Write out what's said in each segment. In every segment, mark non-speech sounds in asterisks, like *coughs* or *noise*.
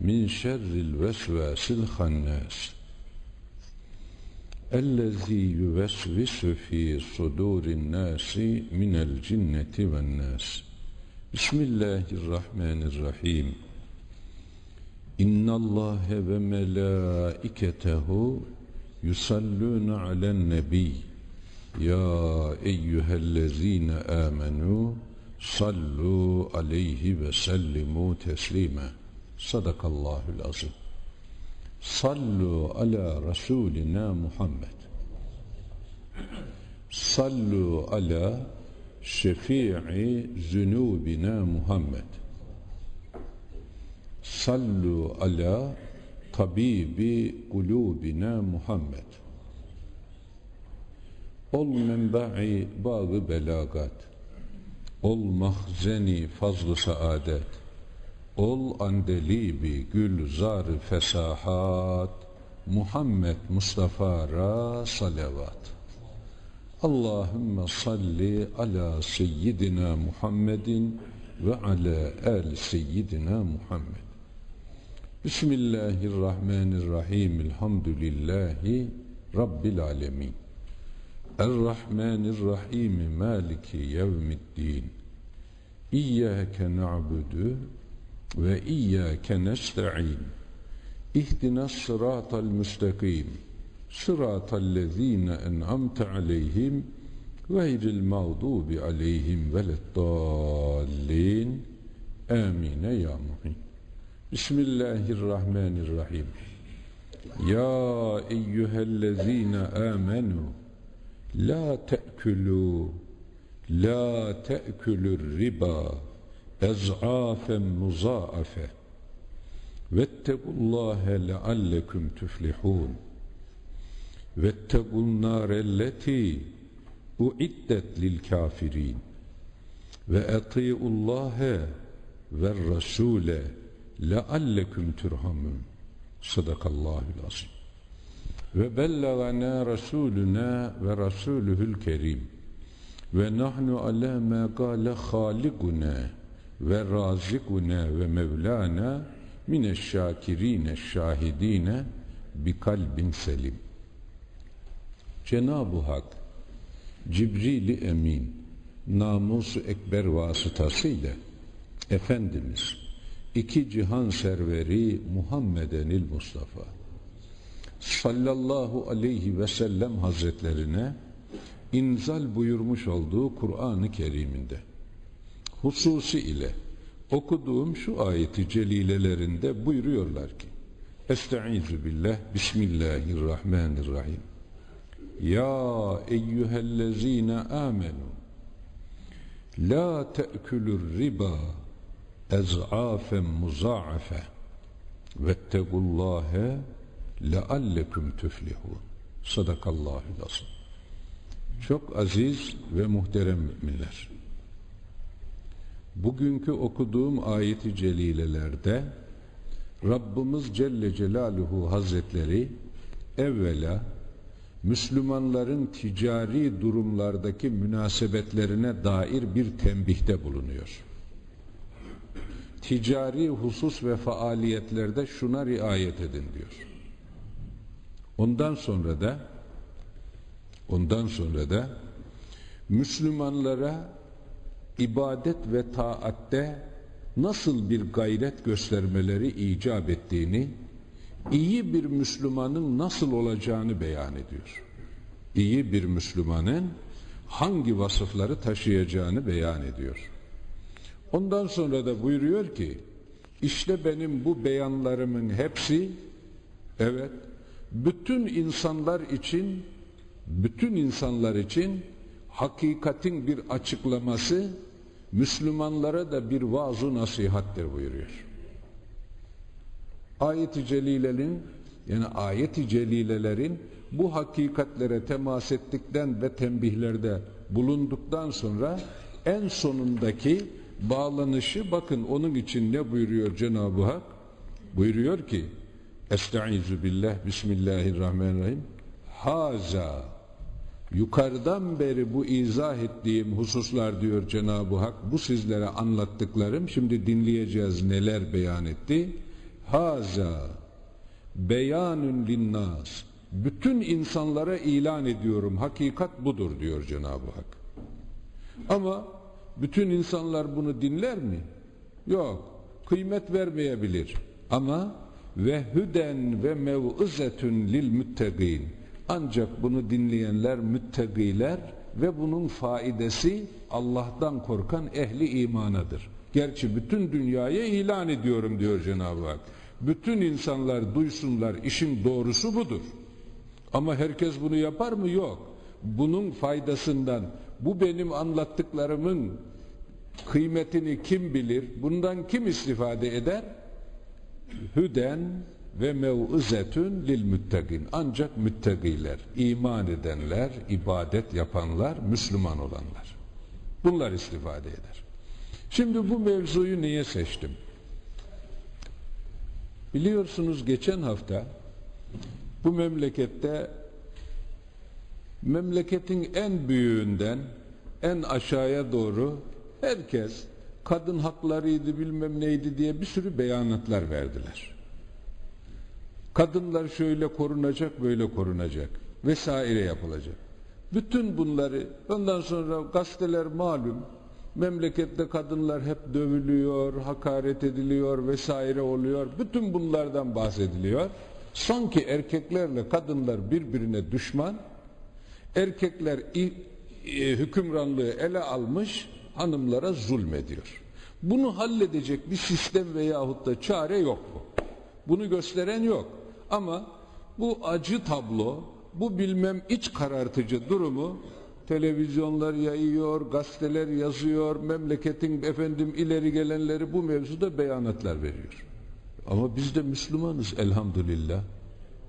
min şerril vesvesil hannas. Ellezî yüvesvisu fî sudûrin nâsi minel cinneti ven nâs Bismillahirrahmanirrahim. İnnallâhe ve melâiketehu yusallûne alen nebiyy ya eyyühellezîne âmenû sallu aleyhi ve sellimu teslîmen Sadakallahul azim. Sallu ala Resulina Muhammed. Sallu ala şefii zünubina Muhammed. Sallu ala tabibi kulubina Muhammed. Ol menba'i bağı belagat. Ol mahzeni fazlı saadet Ol andelibi gülzar fesahat Muhammed Mustafa'ra salavat. Allahümme salli ala seyyidina Muhammedin ve ala el seyyidina Muhammed. Bismillahirrahmanirrahim. Elhamdülillahi Rabbil alemin. Errahmanirrahim. Maliki yevmiddin. İyyâke na'budu ve iyyâke nesta'in İhdina sıratal müstakim sıratal lezîne en'amte aleyhim gayril mağdubi aleyhim veleddallin amine ya muhim Bismillahirrahmanirrahim Ya eyyühellezîne amenu La te'külü La te'külür riba ez'afen muzaafe. Vettegullâhe lealleküm tüflihûn Vettegul nârelleti uiddet lil kafirin. Ve eti'ullâhe ve rasûle lealleküm turhamun. Sadakallahul azim ve bellagana rasuluna ve rasuluhul kerim. Ve nahnu ala ma qala halikuna ve razikuna ve mevlana mineşşakirine şahidine bi kalbin selim. Cenab-ı Hak Cibril-i Emin namusu ekber vasıtasıyla Efendimiz iki cihan serveri Muhammedenil Mustafa sallallahu aleyhi ve sellem hazretlerine inzal buyurmuş olduğu Kur'an-ı Kerim'inde hususi ile okuduğum şu ayeti celilelerinde buyuruyorlar ki Estaizu billah Bismillahirrahmanirrahim. Ya eyyühellezine amenu La te'külür riba ez'afen muza'afe vettegullâhe lealleküm tüflihûn sadakallâhu lazım çok aziz ve muhterem müminler bugünkü okuduğum ayeti celilelerde Rabbimiz Celle Celaluhu Hazretleri evvela Müslümanların ticari durumlardaki münasebetlerine dair bir tembihte bulunuyor. Ticari husus ve faaliyetlerde şuna riayet edin diyor. Ondan sonra da ondan sonra da Müslümanlara ibadet ve taatte nasıl bir gayret göstermeleri icap ettiğini, iyi bir Müslümanın nasıl olacağını beyan ediyor. İyi bir Müslümanın hangi vasıfları taşıyacağını beyan ediyor. Ondan sonra da buyuruyor ki, işte benim bu beyanlarımın hepsi, evet, bütün insanlar için, bütün insanlar için hakikatin bir açıklaması, Müslümanlara da bir vaaz nasihattir buyuruyor. Ayet-i Celile'nin Yani ayet-i celilelerin bu hakikatlere temas ettikten ve tembihlerde bulunduktan sonra en sonundaki bağlanışı bakın onun için ne buyuruyor Cenab-ı Hak? Buyuruyor ki Estaizu billah Bismillahirrahmanirrahim Haza Yukarıdan beri bu izah ettiğim hususlar diyor Cenab-ı Hak bu sizlere anlattıklarım şimdi dinleyeceğiz neler beyan etti. Haza beyanun linnas bütün insanlara ilan ediyorum hakikat budur diyor Cenab-ı Hak. Ama bütün insanlar bunu dinler mi? Yok. Kıymet vermeyebilir. Ama ve hüden ve mev'izetün lil müttegin. Ancak bunu dinleyenler müttegiler ve bunun faidesi Allah'tan korkan ehli imanadır. Gerçi bütün dünyaya ilan ediyorum diyor Cenab-ı Hak. Bütün insanlar duysunlar işin doğrusu budur. Ama herkes bunu yapar mı? Yok. Bunun faydasından bu benim anlattıklarımın kıymetini kim bilir? Bundan kim istifade eder? Hüden ve mev'izetün lil müttegin. Ancak müttegiler, iman edenler, ibadet yapanlar, Müslüman olanlar. Bunlar istifade eder. Şimdi bu mevzuyu niye seçtim? Biliyorsunuz geçen hafta bu memlekette memleketin en büyüğünden en aşağıya doğru herkes kadın haklarıydı bilmem neydi diye bir sürü beyanatlar verdiler. Kadınlar şöyle korunacak böyle korunacak vesaire yapılacak. Bütün bunları ondan sonra gazeteler malum memlekette kadınlar hep dövülüyor, hakaret ediliyor vesaire oluyor. Bütün bunlardan bahsediliyor. Sanki erkeklerle kadınlar birbirine düşman, erkekler e, hükümranlığı ele almış, hanımlara zulmediyor. Bunu halledecek bir sistem veyahut da çare yok mu? Bunu gösteren yok. Ama bu acı tablo, bu bilmem iç karartıcı durumu televizyonlar yayıyor, gazeteler yazıyor, memleketin efendim ileri gelenleri bu mevzuda beyanatlar veriyor. Ama biz de Müslümanız elhamdülillah.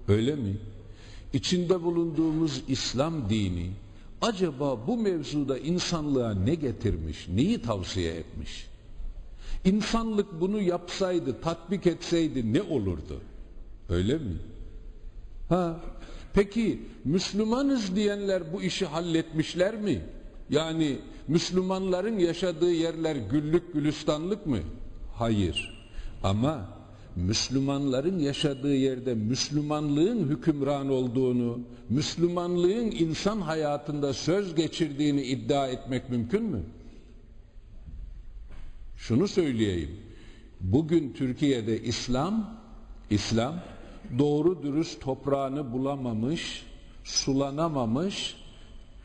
Öyle mi? İçinde bulunduğumuz İslam dini acaba bu mevzuda insanlığa ne getirmiş, neyi tavsiye etmiş? İnsanlık bunu yapsaydı, tatbik etseydi ne olurdu? Öyle mi? Ha, peki Müslümanız diyenler bu işi halletmişler mi? Yani Müslümanların yaşadığı yerler güllük gülistanlık mı? Hayır. Ama Müslümanların yaşadığı yerde Müslümanlığın hükümran olduğunu, Müslümanlığın insan hayatında söz geçirdiğini iddia etmek mümkün mü? Şunu söyleyeyim. Bugün Türkiye'de İslam, İslam doğru dürüst toprağını bulamamış, sulanamamış,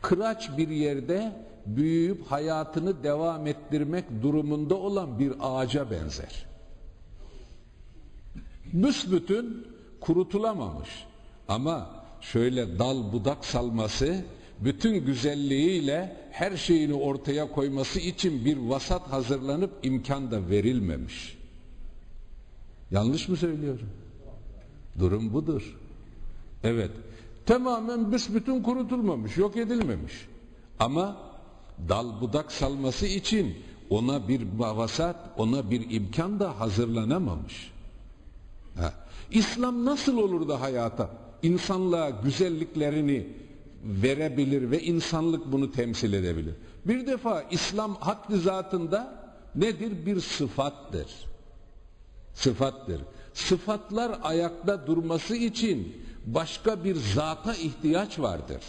kıraç bir yerde büyüyüp hayatını devam ettirmek durumunda olan bir ağaca benzer büsbütün kurutulamamış. Ama şöyle dal budak salması, bütün güzelliğiyle her şeyini ortaya koyması için bir vasat hazırlanıp imkan da verilmemiş. Yanlış mı söylüyorum? Durum budur. Evet, tamamen büsbütün kurutulmamış, yok edilmemiş. Ama dal budak salması için ona bir vasat, ona bir imkan da hazırlanamamış. Ha. İslam nasıl olur da hayata insanlığa güzelliklerini verebilir ve insanlık bunu temsil edebilir? Bir defa İslam haddi zatında nedir? Bir sıfattır. Sıfattır. Sıfatlar ayakta durması için başka bir zata ihtiyaç vardır.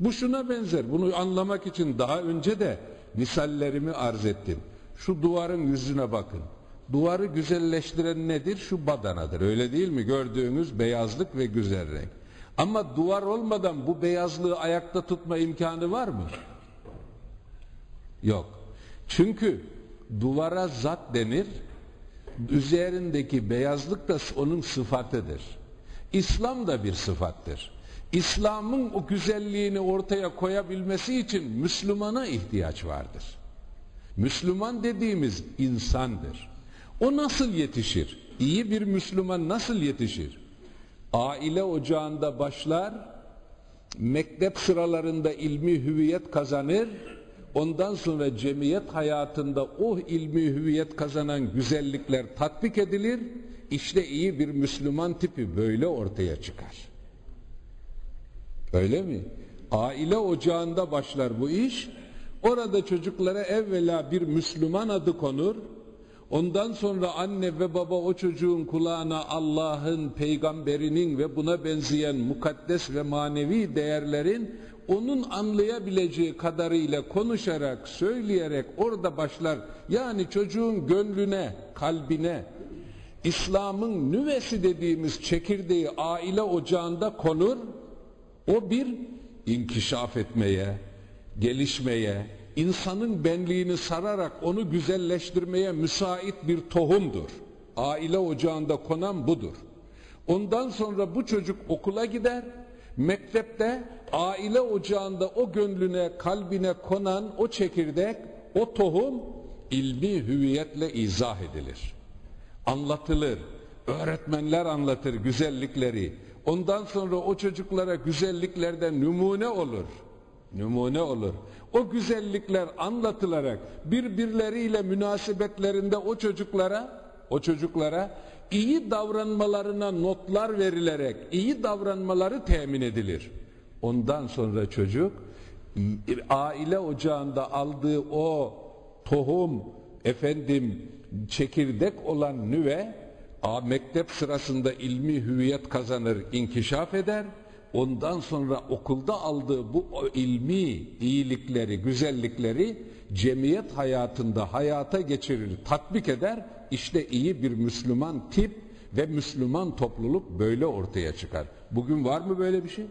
Bu şuna benzer. Bunu anlamak için daha önce de misallerimi arz ettim. Şu duvarın yüzüne bakın. Duvarı güzelleştiren nedir? Şu badanadır. Öyle değil mi? Gördüğünüz beyazlık ve güzel renk. Ama duvar olmadan bu beyazlığı ayakta tutma imkanı var mı? Yok. Çünkü duvara zat denir. Üzerindeki beyazlık da onun sıfatıdır. İslam da bir sıfattır. İslam'ın o güzelliğini ortaya koyabilmesi için Müslümana ihtiyaç vardır. Müslüman dediğimiz insandır. O nasıl yetişir? İyi bir Müslüman nasıl yetişir? Aile ocağında başlar, mektep sıralarında ilmi hüviyet kazanır, ondan sonra cemiyet hayatında o ilmi hüviyet kazanan güzellikler tatbik edilir, işte iyi bir Müslüman tipi böyle ortaya çıkar. Öyle mi? Aile ocağında başlar bu iş. Orada çocuklara evvela bir Müslüman adı konur. Ondan sonra anne ve baba o çocuğun kulağına Allah'ın, peygamberinin ve buna benzeyen mukaddes ve manevi değerlerin onun anlayabileceği kadarıyla konuşarak, söyleyerek orada başlar. Yani çocuğun gönlüne, kalbine, İslam'ın nüvesi dediğimiz çekirdeği aile ocağında konur. O bir inkişaf etmeye, gelişmeye, insanın benliğini sararak onu güzelleştirmeye müsait bir tohumdur. Aile ocağında konan budur. Ondan sonra bu çocuk okula gider, mektepte aile ocağında o gönlüne, kalbine konan o çekirdek, o tohum ilmi hüviyetle izah edilir. Anlatılır, öğretmenler anlatır güzellikleri. Ondan sonra o çocuklara güzelliklerden numune olur numune olur. O güzellikler anlatılarak birbirleriyle münasebetlerinde o çocuklara o çocuklara iyi davranmalarına notlar verilerek iyi davranmaları temin edilir. Ondan sonra çocuk aile ocağında aldığı o tohum efendim çekirdek olan nüve a mektep sırasında ilmi hüviyet kazanır, inkişaf eder ondan sonra okulda aldığı bu ilmi iyilikleri, güzellikleri cemiyet hayatında hayata geçirir, tatbik eder. İşte iyi bir Müslüman tip ve Müslüman topluluk böyle ortaya çıkar. Bugün var mı böyle bir şey?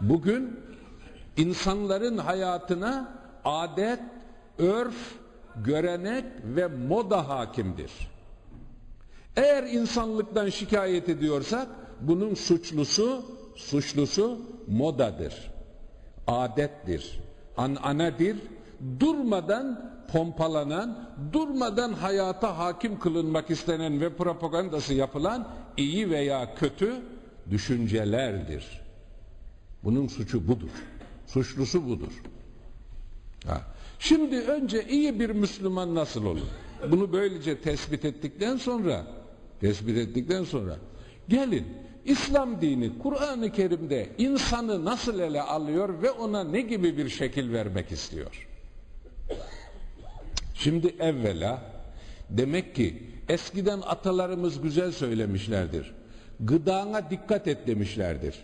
Bugün insanların hayatına adet, örf, görenek ve moda hakimdir. Eğer insanlıktan şikayet ediyorsak bunun suçlusu suçlusu modadır. Adettir. Ananedir. Durmadan pompalanan, durmadan hayata hakim kılınmak istenen ve propagandası yapılan iyi veya kötü düşüncelerdir. Bunun suçu budur. Suçlusu budur. Ha. Şimdi önce iyi bir Müslüman nasıl olur? Bunu böylece tespit ettikten sonra tespit ettikten sonra gelin İslam dini Kur'an-ı Kerim'de insanı nasıl ele alıyor ve ona ne gibi bir şekil vermek istiyor? Şimdi evvela demek ki eskiden atalarımız güzel söylemişlerdir. Gıdana dikkat et demişlerdir.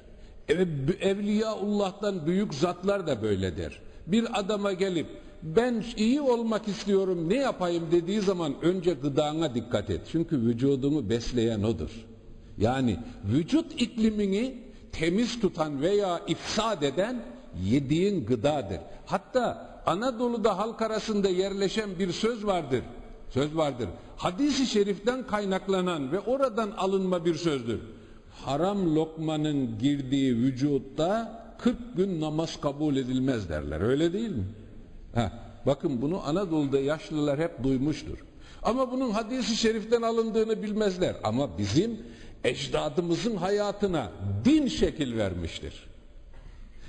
Evliyaullah'tan büyük zatlar da böyledir. Bir adama gelip ben iyi olmak istiyorum ne yapayım dediği zaman önce gıdana dikkat et. Çünkü vücudunu besleyen odur. Yani vücut iklimini temiz tutan veya ifsad eden yediğin gıdadır. Hatta Anadolu'da halk arasında yerleşen bir söz vardır. Söz vardır. Hadis-i şeriften kaynaklanan ve oradan alınma bir sözdür. Haram lokmanın girdiği vücutta 40 gün namaz kabul edilmez derler. Öyle değil mi? Heh, bakın bunu Anadolu'da yaşlılar hep duymuştur. Ama bunun hadisi şeriften alındığını bilmezler. Ama bizim ecdadımızın hayatına din şekil vermiştir.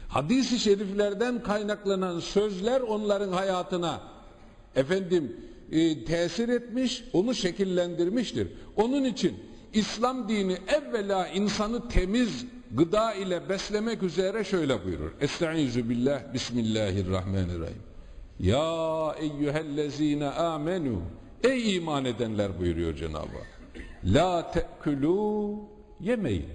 Hadis-i şeriflerden kaynaklanan sözler onların hayatına efendim e, tesir etmiş, onu şekillendirmiştir. Onun için İslam dini evvela insanı temiz gıda ile beslemek üzere şöyle buyurur. Estaizu billah, bismillahirrahmanirrahim. Ya eyyühellezine amenu. Ey iman edenler buyuruyor Cenab-ı Hak. La te'külü yemeyin.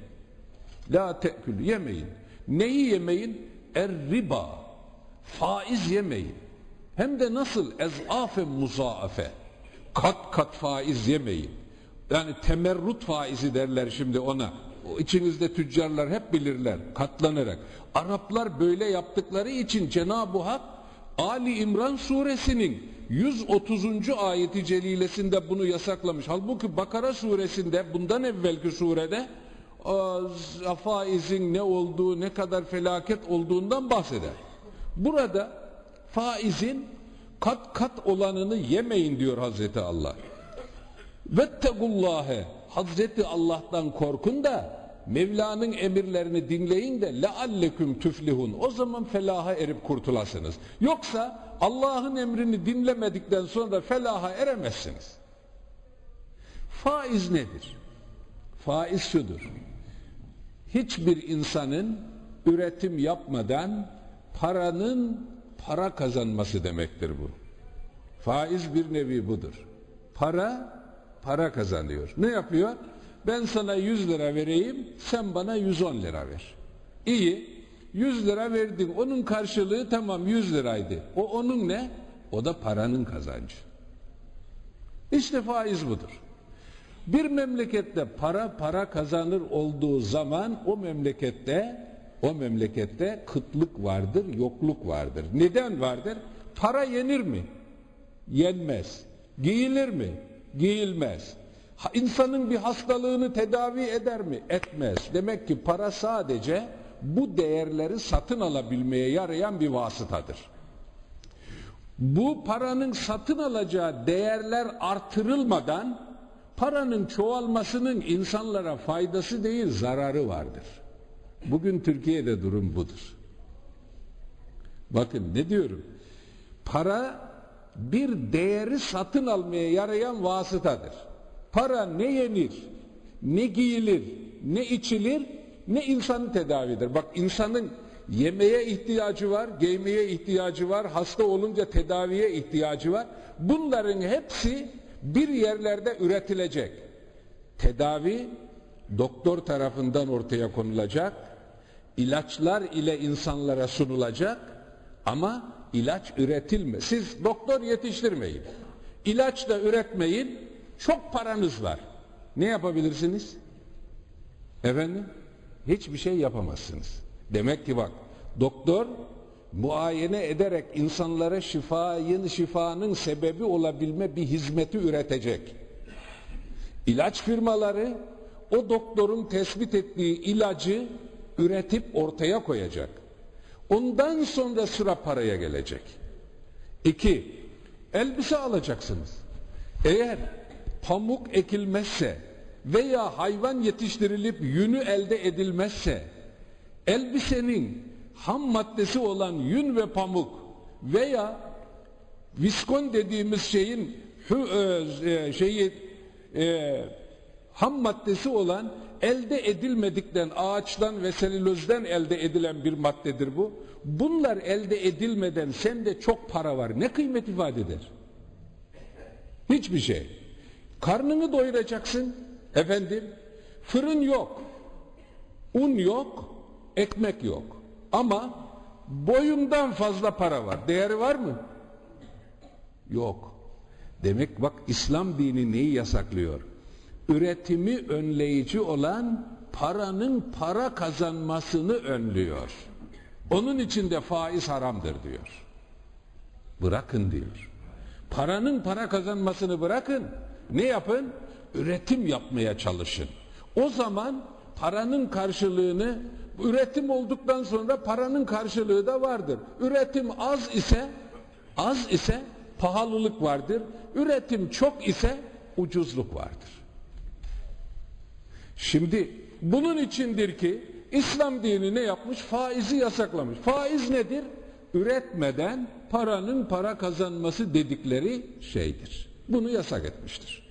La te'külü yemeyin. Neyi yemeyin? Er riba. Faiz yemeyin. Hem de nasıl? Ezafe muzaafe. Kat kat faiz yemeyin. Yani temerrut faizi derler şimdi ona. İçinizde tüccarlar hep bilirler katlanarak. Araplar böyle yaptıkları için Cenab-ı Hak Ali İmran suresinin 130. ayeti celilesinde bunu yasaklamış. Halbuki Bakara suresinde bundan evvelki surede faizin ne olduğu, ne kadar felaket olduğundan bahseder. Burada faizin kat kat olanını yemeyin diyor Hazreti Allah. Vettegullâhe Hazreti Allah'tan korkun da Mevla'nın emirlerini dinleyin de lealleküm tüflihun. O zaman felaha erip kurtulasınız. Yoksa Allah'ın emrini dinlemedikten sonra felaha eremezsiniz. Faiz nedir? Faiz şudur. Hiçbir insanın üretim yapmadan paranın para kazanması demektir bu. Faiz bir nevi budur. Para, para kazanıyor. Ne yapıyor? Ben sana 100 lira vereyim, sen bana 110 lira ver. İyi, 100 lira verdin, onun karşılığı tamam 100 liraydı. O onun ne? O da paranın kazancı. İşte faiz budur. Bir memlekette para para kazanır olduğu zaman o memlekette o memlekette kıtlık vardır, yokluk vardır. Neden vardır? Para yenir mi? Yenmez. Giyilir mi? Giyilmez. İnsanın bir hastalığını tedavi eder mi? Etmez. Demek ki para sadece bu değerleri satın alabilmeye yarayan bir vasıtadır. Bu paranın satın alacağı değerler artırılmadan paranın çoğalmasının insanlara faydası değil zararı vardır. Bugün Türkiye'de durum budur. Bakın ne diyorum? Para bir değeri satın almaya yarayan vasıtadır. Para ne yenir, ne giyilir, ne içilir, ne insanı tedavidir. Bak insanın yemeye ihtiyacı var, giymeye ihtiyacı var, hasta olunca tedaviye ihtiyacı var. Bunların hepsi bir yerlerde üretilecek. Tedavi doktor tarafından ortaya konulacak, ilaçlar ile insanlara sunulacak ama ilaç üretilme. Siz doktor yetiştirmeyin, ilaç da üretmeyin, çok paranız var. Ne yapabilirsiniz? Efendim? Hiçbir şey yapamazsınız. Demek ki bak, doktor muayene ederek insanlara şifayın, şifanın sebebi olabilme bir hizmeti üretecek. İlaç firmaları o doktorun tespit ettiği ilacı üretip ortaya koyacak. Ondan sonra sıra paraya gelecek. İki, elbise alacaksınız. Eğer pamuk ekilmezse veya hayvan yetiştirilip yünü elde edilmezse elbisenin ham maddesi olan yün ve pamuk veya viskon dediğimiz şeyin e, şeyi e, ham maddesi olan elde edilmedikten ağaçtan ve selülozden elde edilen bir maddedir bu. Bunlar elde edilmeden sende çok para var. Ne kıymet ifade eder? Hiçbir şey. Karnını doyuracaksın. Efendim fırın yok. Un yok. Ekmek yok. Ama boyundan fazla para var. Değeri var mı? Yok. Demek bak İslam dini neyi yasaklıyor? Üretimi önleyici olan paranın para kazanmasını önlüyor. Onun için de faiz haramdır diyor. Bırakın diyor. Paranın para kazanmasını bırakın. Ne yapın? Üretim yapmaya çalışın. O zaman paranın karşılığını üretim olduktan sonra paranın karşılığı da vardır. Üretim az ise az ise pahalılık vardır. Üretim çok ise ucuzluk vardır. Şimdi bunun içindir ki İslam dini ne yapmış? Faizi yasaklamış. Faiz nedir? Üretmeden paranın para kazanması dedikleri şeydir. Bunu yasak etmiştir.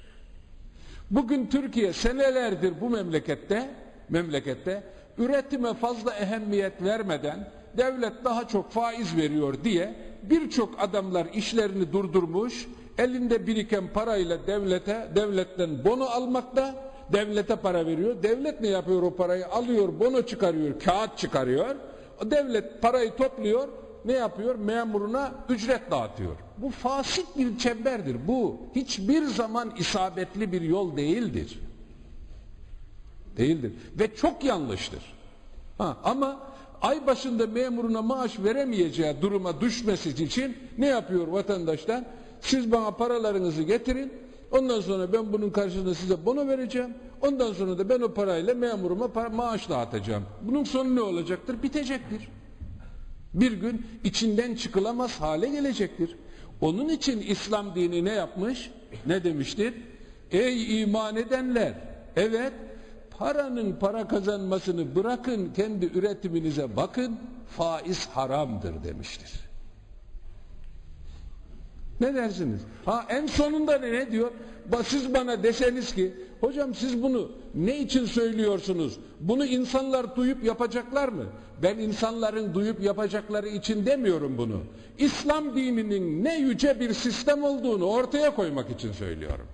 Bugün Türkiye senelerdir bu memlekette memlekette üretime fazla ehemmiyet vermeden devlet daha çok faiz veriyor diye birçok adamlar işlerini durdurmuş, elinde biriken parayla devlete, devletten bono almakta, devlete para veriyor. Devlet ne yapıyor o parayı? Alıyor, bono çıkarıyor, kağıt çıkarıyor. O devlet parayı topluyor, ne yapıyor? Memuruna ücret dağıtıyor. Bu fasit bir çemberdir. Bu hiçbir zaman isabetli bir yol değildir. Değildir. Ve çok yanlıştır. Ha, ama ay başında memuruna maaş veremeyeceği duruma düşmesi için ne yapıyor vatandaşlar? Siz bana paralarınızı getirin. Ondan sonra ben bunun karşılığında size bono vereceğim. Ondan sonra da ben o parayla memuruma para, maaş dağıtacağım. Bunun sonu ne olacaktır? Bitecektir. Bir gün içinden çıkılamaz hale gelecektir. Onun için İslam dini ne yapmış? Ne demiştir? Ey iman edenler! Evet, paranın para kazanmasını bırakın, kendi üretiminize bakın, faiz haramdır demiştir. Ne dersiniz? Ha en sonunda ne, diyor? Siz bana deseniz ki, hocam siz bunu ne için söylüyorsunuz? Bunu insanlar duyup yapacaklar mı? Ben insanların duyup yapacakları için demiyorum bunu. İslam dininin ne yüce bir sistem olduğunu ortaya koymak için söylüyorum.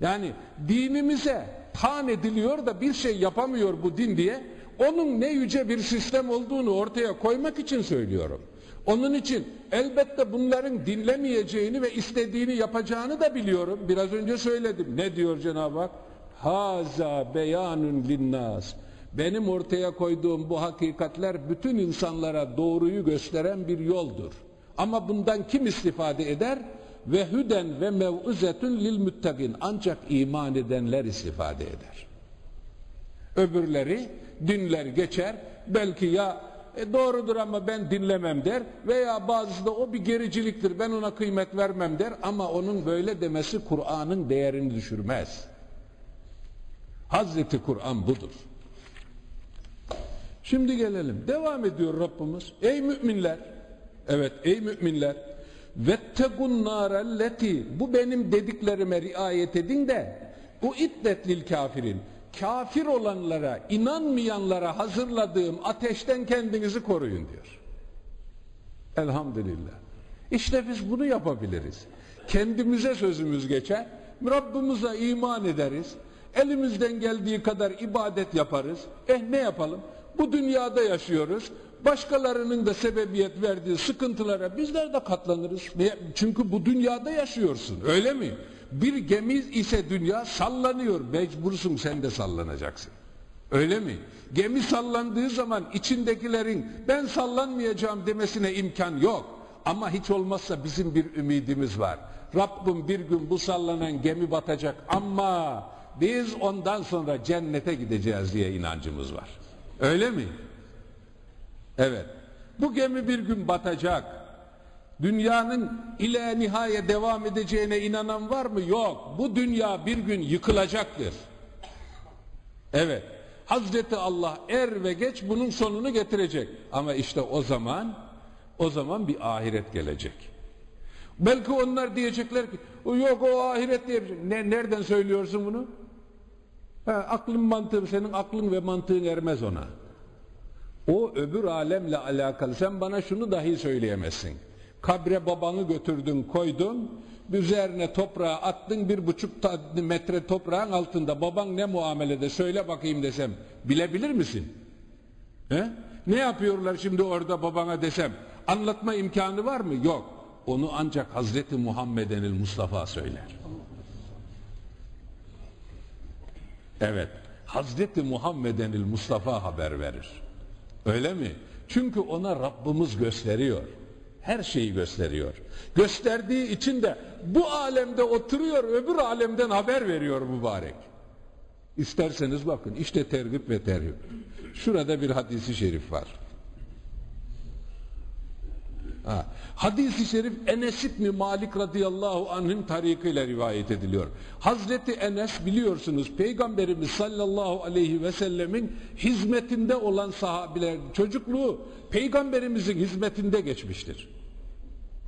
Yani dinimize tan ediliyor da bir şey yapamıyor bu din diye onun ne yüce bir sistem olduğunu ortaya koymak için söylüyorum. Onun için elbette bunların dinlemeyeceğini ve istediğini yapacağını da biliyorum. Biraz önce söyledim. Ne diyor Cenab-ı Hak? Haza beyanun linnas. Benim ortaya koyduğum bu hakikatler bütün insanlara doğruyu gösteren bir yoldur. Ama bundan kim istifade eder? Ve hüden ve mev'uzetun lil muttaqin. Ancak iman edenler istifade eder. Öbürleri dinler geçer. Belki ya e doğrudur ama ben dinlemem der veya bazısı da o bir gericiliktir ben ona kıymet vermem der ama onun böyle demesi Kur'an'ın değerini düşürmez. Hazreti Kur'an budur. Şimdi gelelim. Devam ediyor Rabbimiz. Ey müminler. Evet ey müminler. Vettegun narelleti. Bu benim dediklerime riayet edin de. Bu iddetlil kafirin kafir olanlara, inanmayanlara hazırladığım ateşten kendinizi koruyun diyor. Elhamdülillah. İşte biz bunu yapabiliriz. Kendimize sözümüz geçer, Rabbimize iman ederiz, elimizden geldiği kadar ibadet yaparız. Eh ne yapalım? Bu dünyada yaşıyoruz. Başkalarının da sebebiyet verdiği sıkıntılara bizler de katlanırız. Çünkü bu dünyada yaşıyorsun. Öyle mi? Bir gemi ise dünya sallanıyor. Mecbursun sen de sallanacaksın. Öyle mi? Gemi sallandığı zaman içindekilerin ben sallanmayacağım demesine imkan yok. Ama hiç olmazsa bizim bir ümidimiz var. Rabbim bir gün bu sallanan gemi batacak ama biz ondan sonra cennete gideceğiz diye inancımız var. Öyle mi? Evet. Bu gemi bir gün batacak. Dünyanın ile nihaye devam edeceğine inanan var mı? Yok. Bu dünya bir gün yıkılacaktır. Evet. Hazreti Allah er ve geç bunun sonunu getirecek. Ama işte o zaman o zaman bir ahiret gelecek. Belki onlar diyecekler ki yok o ahiret diye şey. ne, nereden söylüyorsun bunu? Ha, aklın mantığı senin aklın ve mantığın ermez ona. O öbür alemle alakalı. Sen bana şunu dahi söyleyemezsin. Kabre babanı götürdün koydun. Üzerine toprağı attın bir buçuk metre toprağın altında. Baban ne muamelede söyle bakayım desem. Bilebilir misin? He? Ne yapıyorlar şimdi orada babana desem. Anlatma imkanı var mı? Yok. Onu ancak Hazreti Muhammedenil Mustafa söyler. Evet. Hazreti Muhammedenil Mustafa haber verir. Öyle mi? Çünkü ona Rabbimiz gösteriyor her şeyi gösteriyor. Gösterdiği için de bu alemde oturuyor, öbür alemden haber veriyor mübarek. İsterseniz bakın işte tergip ve terhip. Şurada bir hadisi şerif var. Ha. Hadis-i şerif Enes İbni Malik radıyallahu anh'ın tarikıyla rivayet ediliyor. Hazreti Enes biliyorsunuz Peygamberimiz sallallahu aleyhi ve sellemin hizmetinde olan sahabiler çocukluğu Peygamberimizin hizmetinde geçmiştir.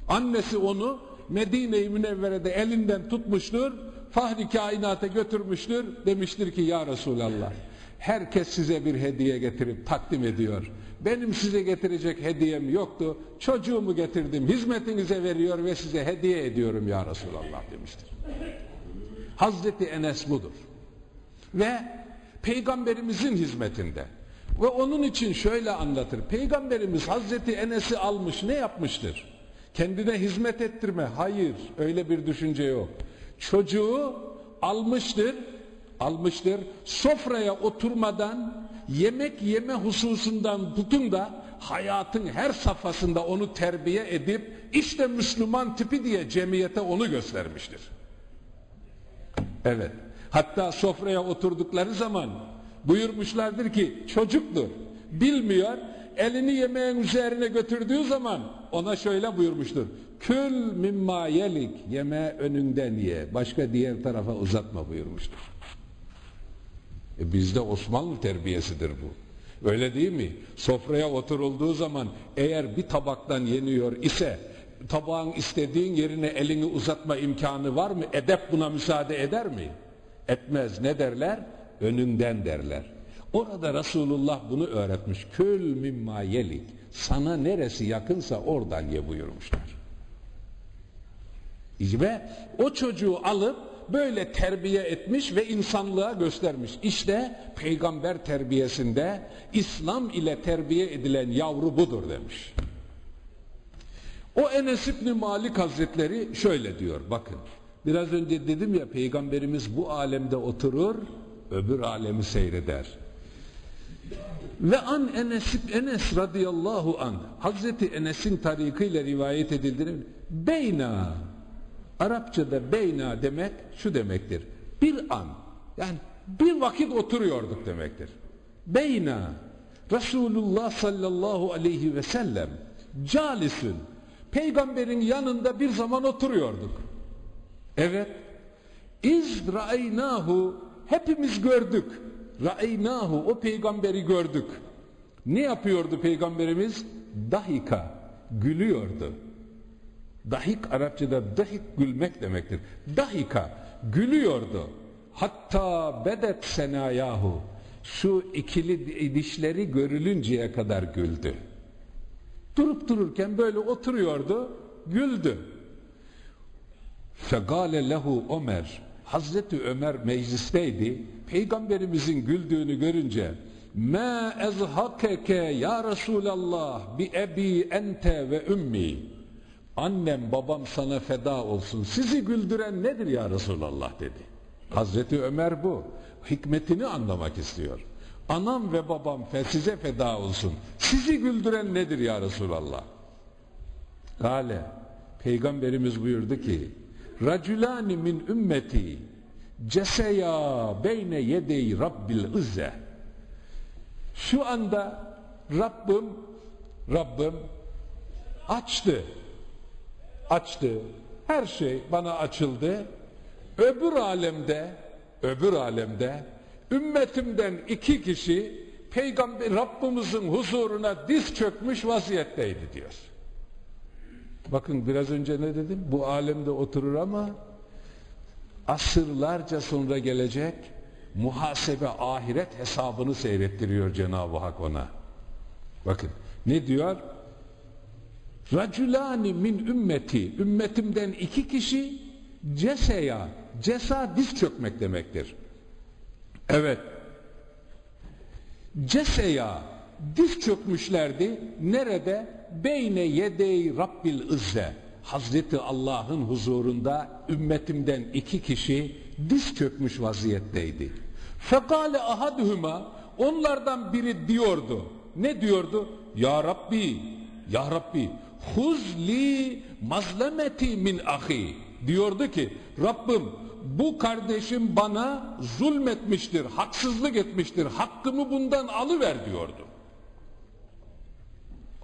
Annesi onu Medine-i Münevvere'de elinden tutmuştur, fahri kainata götürmüştür, demiştir ki ya Resulallah herkes size bir hediye getirip takdim ediyor. Benim size getirecek hediyem yoktu. Çocuğumu getirdim, hizmetinize veriyor ve size hediye ediyorum ya Resulallah demiştir. Hazreti Enes budur. Ve Peygamberimizin hizmetinde. Ve onun için şöyle anlatır. Peygamberimiz Hazreti Enes'i almış ne yapmıştır? Kendine hizmet ettirme. Hayır, öyle bir düşünce yok. Çocuğu almıştır, almıştır. Sofraya oturmadan yemek yeme hususundan tutun da hayatın her safhasında onu terbiye edip işte Müslüman tipi diye cemiyete onu göstermiştir. Evet. Hatta sofraya oturdukları zaman buyurmuşlardır ki çocuktur. Bilmiyor elini yemeğin üzerine götürdüğü zaman ona şöyle buyurmuştur. Kül mimma yelik yeme önünden ye. Başka diğer tarafa uzatma buyurmuştur. E bizde Osmanlı terbiyesidir bu. Öyle değil mi? Sofraya oturulduğu zaman eğer bir tabaktan yeniyor ise tabağın istediğin yerine elini uzatma imkanı var mı? Edep buna müsaade eder mi? Etmez. Ne derler? Önünden derler. Orada Resulullah bunu öğretmiş. Kül mimma yelik. Sana neresi yakınsa oradan ye buyurmuşlar. Ve o çocuğu alıp böyle terbiye etmiş ve insanlığa göstermiş. İşte peygamber terbiyesinde İslam ile terbiye edilen yavru budur demiş. O Enes İbni Malik Hazretleri şöyle diyor bakın. Biraz önce dedim ya peygamberimiz bu alemde oturur öbür alemi seyreder. Ve an Enes, Enes radıyallahu an Hazreti Enes'in tarikıyla rivayet edildiğini beyna Arapçada beyna demek şu demektir. Bir an yani bir vakit oturuyorduk demektir. Beyna Resulullah sallallahu aleyhi ve sellem calisün peygamberin yanında bir zaman oturuyorduk. Evet. İz ra'eynahu hepimiz gördük. Ra'eynahu o peygamberi gördük. Ne yapıyordu peygamberimiz? Dahika gülüyordu. Dahik Arapçada dahik gülmek demektir. Dahika gülüyordu. Hatta bedet senayahu şu ikili dişleri görülünceye kadar güldü. Durup dururken böyle oturuyordu, güldü. Fegale lehu Ömer Hazreti Ömer meclisteydi. Peygamberimizin güldüğünü görünce Ma ezhakeke ya Resulallah bi ebi ente ve ümmi Annem babam sana feda olsun. Sizi güldüren nedir ya Resulallah dedi. Hazreti Ömer bu. Hikmetini anlamak istiyor. Anam ve babam size feda olsun. Sizi güldüren nedir ya Resulallah? Gale. Peygamberimiz buyurdu ki Raculani min ümmeti ceseya beyne yedey rabbil izze Şu anda Rabbim Rabbim açtı açtı. Her şey bana açıldı. Öbür alemde, öbür alemde ümmetimden iki kişi Peygamber Rabbimizin huzuruna diz çökmüş vaziyetteydi diyor. Bakın biraz önce ne dedim? Bu alemde oturur ama asırlarca sonra gelecek muhasebe ahiret hesabını seyrettiriyor Cenab-ı Hak ona. Bakın ne diyor? Raculani min ümmeti ümmetimden iki kişi ceseya cesa diz çökmek demektir. Evet. Ceseya diz çökmüşlerdi. Nerede? Beyne yedey Rabbil Izze. Hazreti Allah'ın huzurunda ümmetimden iki kişi diz çökmüş vaziyetteydi. Fekale ahaduhuma onlardan biri diyordu. Ne diyordu? Ya Rabbi, Ya Rabbi huzli mazlemeti min ahi diyordu ki Rabbim bu kardeşim bana zulmetmiştir, haksızlık etmiştir, hakkımı bundan alıver diyordu.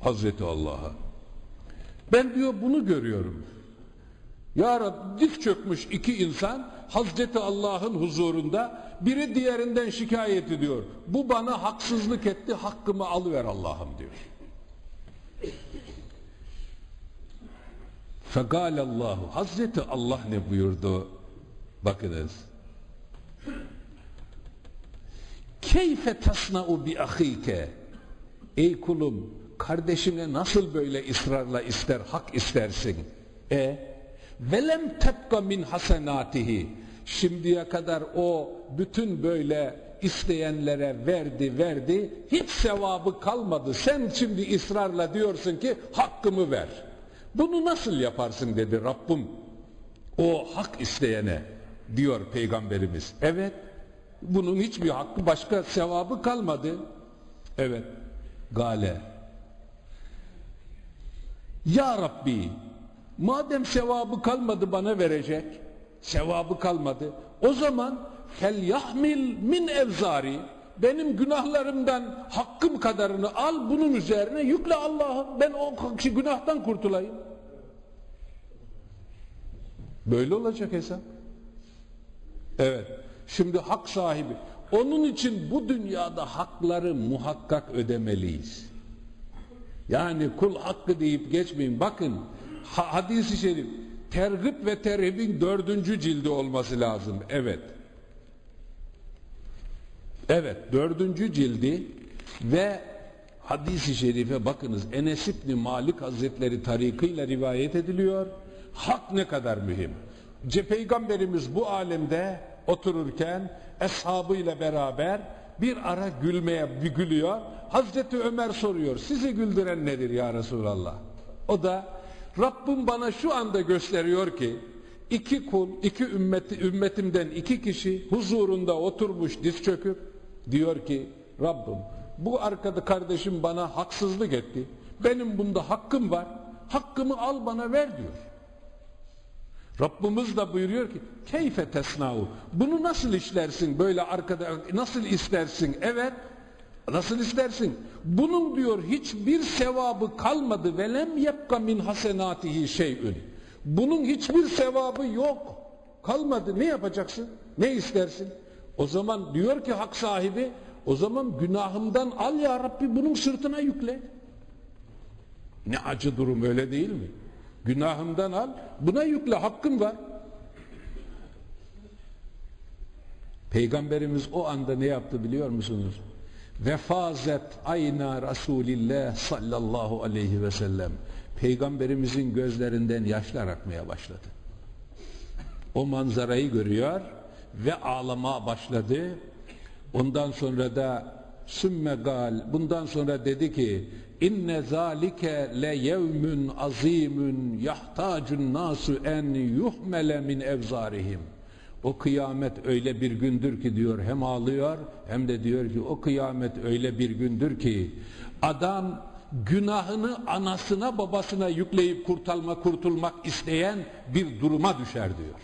Hazreti Allah'a. Ben diyor bunu görüyorum. Ya Rab diz çökmüş iki insan Hazreti Allah'ın huzurunda biri diğerinden şikayet ediyor. Bu bana haksızlık etti, hakkımı alıver Allah'ım diyor. Fegalallahu Hazreti Allah ne buyurdu? Bakınız. Keyfe tasna'u bi ahike Ey kulum kardeşine nasıl böyle ısrarla ister hak istersin? E velem tebka min hasenatihi şimdiye kadar o bütün böyle isteyenlere verdi verdi hiç sevabı kalmadı sen şimdi ısrarla diyorsun ki hakkımı ver bunu nasıl yaparsın dedi Rabbim o hak isteyene diyor peygamberimiz. Evet bunun hiçbir hakkı başka sevabı kalmadı. Evet gale. Ya Rabbi madem sevabı kalmadı bana verecek sevabı kalmadı o zaman fel yahmil min evzari benim günahlarımdan hakkım kadarını al bunun üzerine yükle Allah'ım ben o günahtan kurtulayım. Böyle olacak hesap. Evet. Şimdi hak sahibi Onun için bu dünyada hakları muhakkak ödemeliyiz. Yani kul hakkı deyip geçmeyin. Bakın hadisi şerif tergip ve terhibin dördüncü cildi olması lazım. Evet. Evet dördüncü cildi ve hadisi şerife bakınız Enes İbni Malik Hazretleri tarikıyla rivayet ediliyor. Hak ne kadar mühim. Ce Peygamberimiz bu alemde otururken eshabıyla beraber bir ara gülmeye gülüyor. Hazreti Ömer soruyor sizi güldüren nedir ya Resulallah? O da Rabbim bana şu anda gösteriyor ki iki kul, iki ümmeti, ümmetimden iki kişi huzurunda oturmuş diz çöküp diyor ki Rabbim bu arkada kardeşim bana haksızlık etti. Benim bunda hakkım var. Hakkımı al bana ver diyor. Rabbimiz de buyuruyor ki keyfe tesnau. Bunu nasıl işlersin böyle arkada nasıl istersin? Evet. Nasıl istersin? Bunun diyor hiçbir sevabı kalmadı. Velem yepka min hasenatihi şeyün. Bunun hiçbir sevabı yok. Kalmadı. Ne yapacaksın? Ne istersin? O zaman diyor ki hak sahibi o zaman günahımdan al ya Rabbi bunun sırtına yükle. Ne acı durum öyle değil mi Günahımdan al. Buna yükle hakkın var. Peygamberimiz o anda ne yaptı biliyor musunuz? Vefazet ayna Resulillah sallallahu aleyhi ve sellem. Peygamberimizin gözlerinden yaşlar akmaya başladı. O manzarayı görüyor ve ağlamaya başladı. Ondan sonra da sümme gal bundan sonra dedi ki inne zalike le yevmün azimun yahtacun nasu en yuhmele min evzarihim o kıyamet öyle bir gündür ki diyor hem ağlıyor hem de diyor ki o kıyamet öyle bir gündür ki adam günahını anasına babasına yükleyip kurtulma kurtulmak isteyen bir duruma düşer diyor.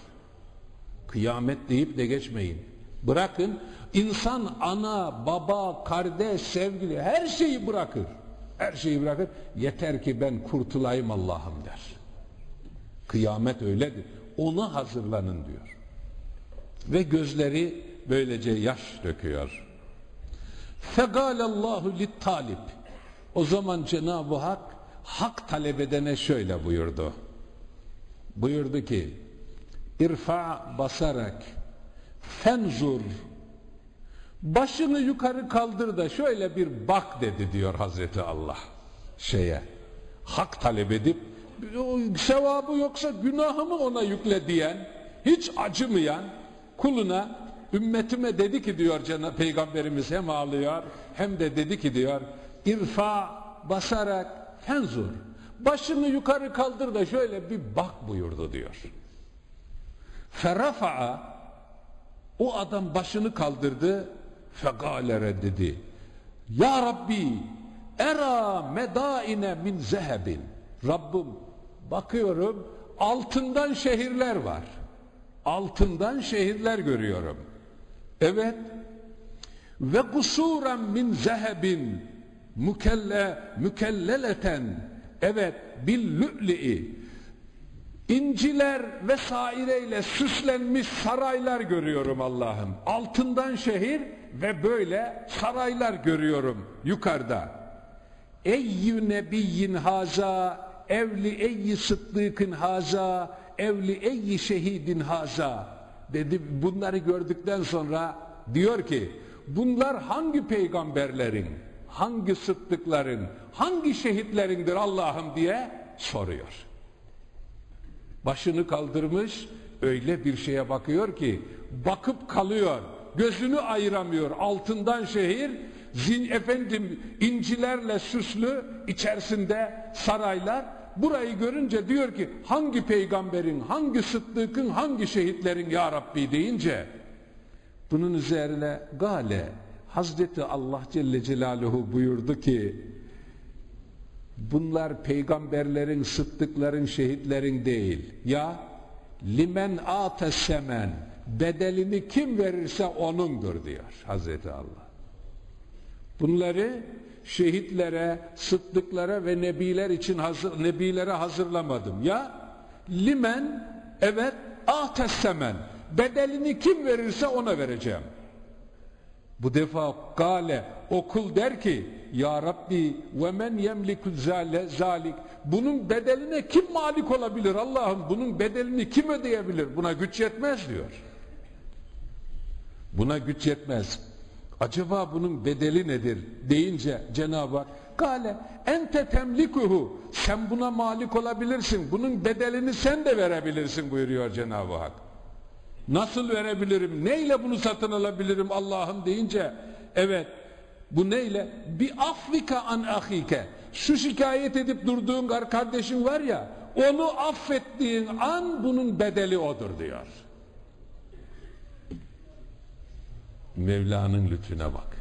Kıyamet deyip de geçmeyin. Bırakın insan ana, baba, kardeş, sevgili her şeyi bırakır. Her şeyi bırakır. Yeter ki ben kurtulayım Allah'ım der. Kıyamet öyledir. Ona hazırlanın diyor. Ve gözleri böylece yaş döküyor. Fegalallahu talip. O zaman Cenab-ı Hak hak talep edene şöyle buyurdu. Buyurdu ki irfa basarak fenzur başını yukarı kaldır da şöyle bir bak dedi diyor Hazreti Allah şeye hak talep edip sevabı yoksa günahımı ona yükle diyen hiç acımayan kuluna ümmetime dedi ki diyor Peygamberimiz hem ağlıyor hem de dedi ki diyor irfa basarak fenzur başını yukarı kaldır da şöyle bir bak buyurdu diyor. Ferafa'a o adam başını kaldırdı fegalere dedi. Ya Rabbi era medaine min zehebin. Rabbim bakıyorum altından şehirler var. Altından şehirler görüyorum. Evet. Ve kusuren min zehebin mükelle mükelleleten evet bil lü'li'i İnciler vesaireyle süslenmiş saraylar görüyorum Allah'ım. Altından şehir ve böyle saraylar görüyorum yukarıda. Eyyü nebiyyin haza, evli eyyi sıddıkın haza, evli eyyi şehidin haza. Dedi bunları gördükten sonra diyor ki bunlar hangi peygamberlerin, hangi sıddıkların, hangi şehitlerindir Allah'ım diye soruyor başını kaldırmış öyle bir şeye bakıyor ki bakıp kalıyor gözünü ayıramıyor. Altından şehir zin efendim incilerle süslü içerisinde saraylar. Burayı görünce diyor ki hangi peygamberin hangi sıddıkın hangi şehitlerin ya Rabbi deyince bunun üzerine gale Hazreti Allah Celle Celaluhu buyurdu ki Bunlar peygamberlerin, sıddıkların, şehitlerin değil. Ya limen atesemen bedelini kim verirse onundur diyor Hazreti Allah. Bunları şehitlere, sıddıklara ve nebiler için hazır, nebilere hazırlamadım. Ya limen evet atesemen bedelini kim verirse ona vereceğim. Bu defa gale okul der ki ya Rabbi ve men yemliku zalik bunun bedeline kim malik olabilir Allah'ım bunun bedelini kim ödeyebilir buna güç yetmez diyor. Buna güç yetmez. Acaba bunun bedeli nedir deyince Cenab-ı Hak Kale ente temlikuhu sen buna malik olabilirsin. Bunun bedelini sen de verebilirsin buyuruyor Cenab-ı Hak. Nasıl verebilirim? Neyle bunu satın alabilirim Allah'ım deyince evet bu neyle? Bir afrika an ahike. Şu şikayet edip durduğun kardeşin var ya onu affettiğin an bunun bedeli odur diyor. Mevla'nın lütfüne bak.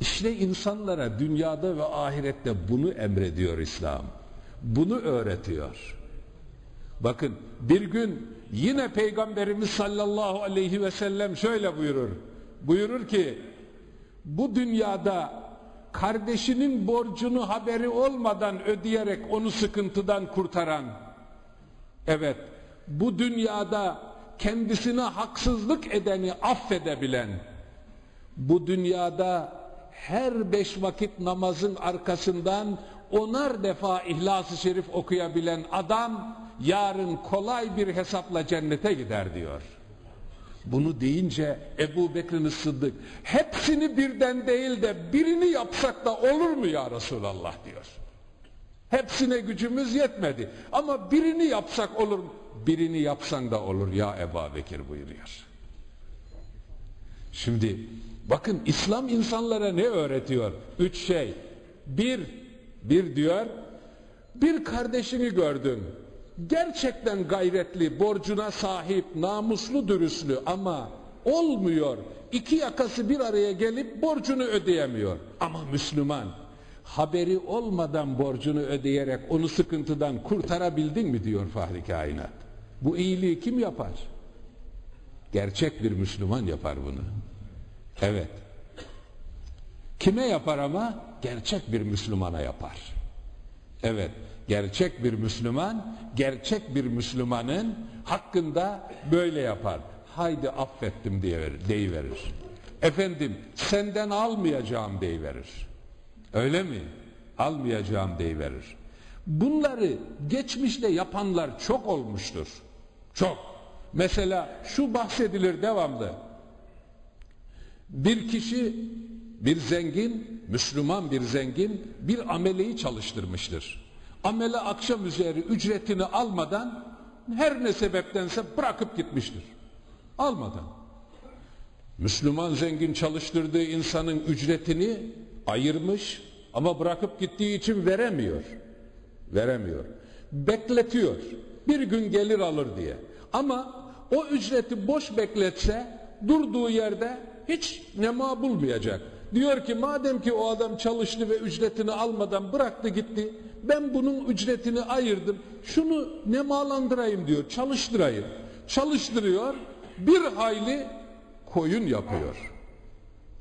İşte insanlara dünyada ve ahirette bunu emrediyor İslam. Bunu öğretiyor. Bakın bir gün yine Peygamberimiz sallallahu aleyhi ve sellem şöyle buyurur. Buyurur ki bu dünyada kardeşinin borcunu haberi olmadan ödeyerek onu sıkıntıdan kurtaran evet bu dünyada kendisine haksızlık edeni affedebilen bu dünyada her beş vakit namazın arkasından onar defa İhlas-ı Şerif okuyabilen adam yarın kolay bir hesapla cennete gider diyor. Bunu deyince Ebu Bekir'in Sıddık hepsini birden değil de birini yapsak da olur mu ya Resulallah diyor. Hepsine gücümüz yetmedi ama birini yapsak olur mu? Birini yapsan da olur ya Ebu Bekir buyuruyor. Şimdi bakın İslam insanlara ne öğretiyor? Üç şey. Bir, bir diyor, bir kardeşini gördün gerçekten gayretli, borcuna sahip, namuslu, dürüstlü ama olmuyor. İki yakası bir araya gelip borcunu ödeyemiyor. Ama Müslüman haberi olmadan borcunu ödeyerek onu sıkıntıdan kurtarabildin mi diyor Fahri Kainat. Bu iyiliği kim yapar? Gerçek bir Müslüman yapar bunu. Evet. Kime yapar ama? Gerçek bir Müslümana yapar. Evet gerçek bir Müslüman, gerçek bir Müslümanın hakkında böyle yapar. Haydi affettim diye verir, deyiverir. Efendim senden almayacağım deyiverir. Öyle mi? Almayacağım deyiverir. Bunları geçmişte yapanlar çok olmuştur. Çok. Mesela şu bahsedilir devamlı. Bir kişi, bir zengin, Müslüman bir zengin bir ameleyi çalıştırmıştır amele akşam üzeri ücretini almadan her ne sebeptense bırakıp gitmiştir. Almadan. Müslüman zengin çalıştırdığı insanın ücretini ayırmış ama bırakıp gittiği için veremiyor. Veremiyor. Bekletiyor. Bir gün gelir alır diye. Ama o ücreti boş bekletse durduğu yerde hiç nema bulmayacak. Diyor ki madem ki o adam çalıştı ve ücretini almadan bıraktı gitti ben bunun ücretini ayırdım. Şunu nemalandırayım diyor çalıştırayım. Çalıştırıyor bir hayli koyun yapıyor.